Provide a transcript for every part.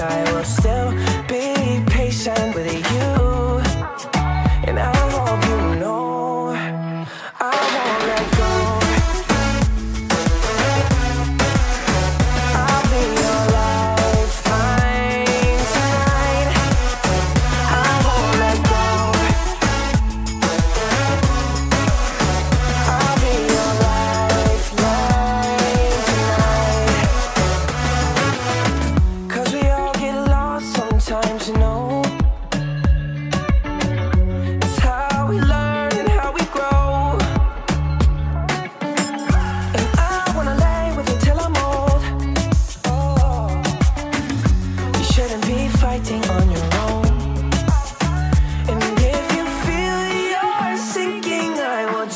I will stay.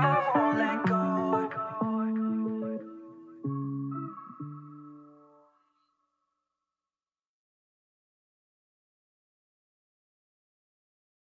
I won't let go.